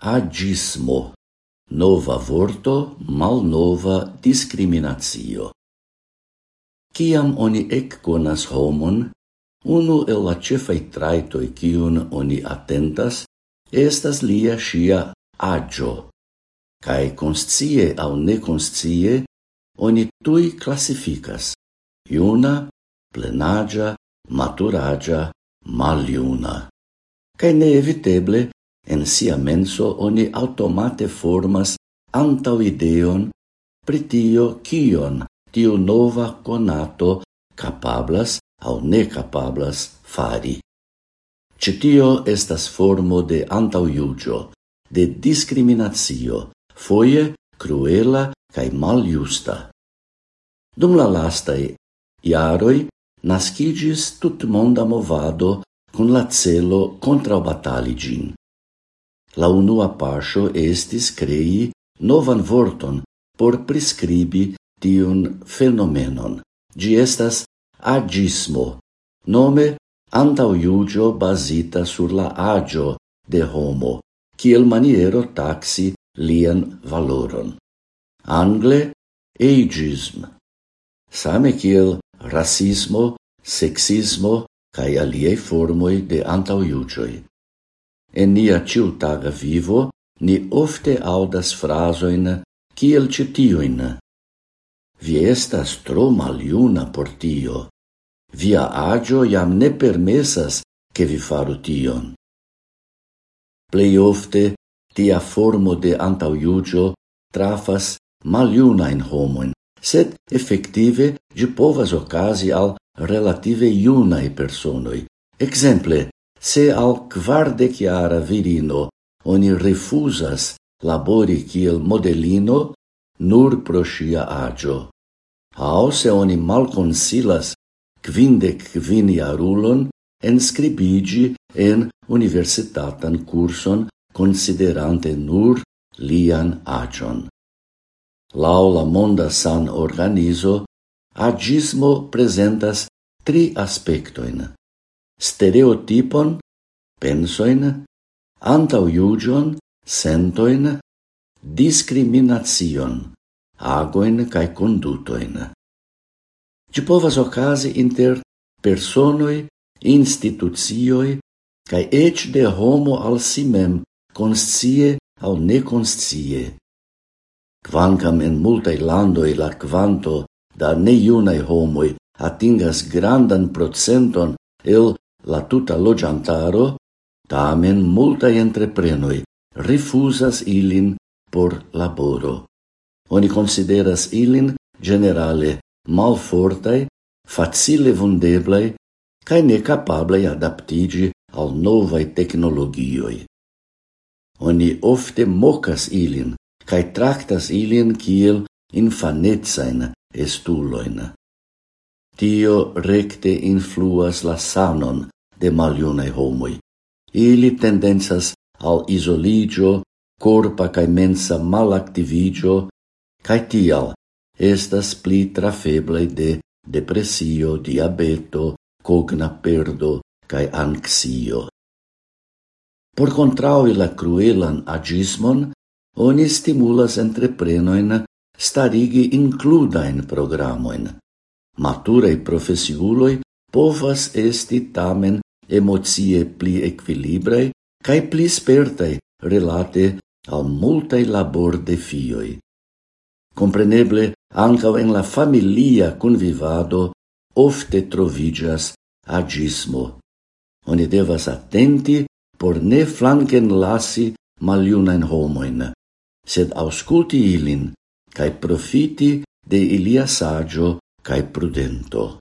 agismo, nova vorto, mal nova discriminatio. Ciam oni ec conas homon, unu el la cefai traitoi cion oni atentas, estas lia sia agio, cae conscie au neconscie oni tui classificas, iuna, plenagia, maturagia, maliuna. Cae neeviteble En sia menso oni automate formas antau ideon pritio kion tiu nova conato capablas au ne capablas fari. Citio estas formo de antaŭjuĝo, de discriminatio, foie, cruela cae mal justa. Dum la lastaj iaroi, nascigis tutmonda movado con la celo contraubatali gin. La unua paŝo estis krei novan vorton por prescribi tiun fenomenon. Gi estas agismo, nome antaŭjuĝo bazita sur la agio de homo, kiel maniero taksi lian valoron. Angle, ageism. Same kiel rasismo, sexismo kaj aliaj formoj de antaŭjuĝoj. En nia ciutaga vivo ni ofte audas frasoin kiel citioin. Vi estas tro maliuna por tio. Via agio jam ne permesas che vi faru tion. Plei ofte, tia formo de antauiugio trafas maliunain homoin, sed effective gi povas ocasi al relative iunae personoi. Exemple, Se al quardeciara virino oni refusas labori kiel modelino nur pro sia agio, au se oni malconsilas quindec quin iarulon inscribigi en universitatan curson considerante nur lian agion. Lau la Monda San Organizo, agismo presentas tri aspectoin stereotipon, pensoin, antaujugion, sentoin, discriminacion, agoin cae condutoin. Ci povas ocasi inter personoi, institucioi, cae ec de homo al si mem, conscie au neconscie. Quancam en multae landoi la quanto da neiunae homoi atingas grandan procenton el la tuta loĝantaro, tamen multae entreprenoi rifuzas ilin por laboro. Oni consideras ilin generale malfortai, facile vundeblaj kaj nekapablaj adaptigi al novae teknologioj. Oni ofte mocas ilin cae tractas ilin kiel infanecajn estulojn. Tio recte influas la sanon de maljunaj homoj. Ili tendensas al isoligio, corpa cae mensa malactivigio, cae tial estas pli trafeblei de depresio, diabeto, cogna perdo cae anxio. Por contraui la cruelan agismon, oni stimulas entreprenoin starigi includain programoin, Maturei profesiuloi povas esti tamen emocie pli equilibrei cae pli spertei relate al multae labor-defioj. Compreneble, ankaŭ en la familia convivado ofte trovigas agismo. Oni devas attenti por ne flanken lasi maliunain homoin, sed ausculti ilin cae profiti de ilia sagio cae prudento.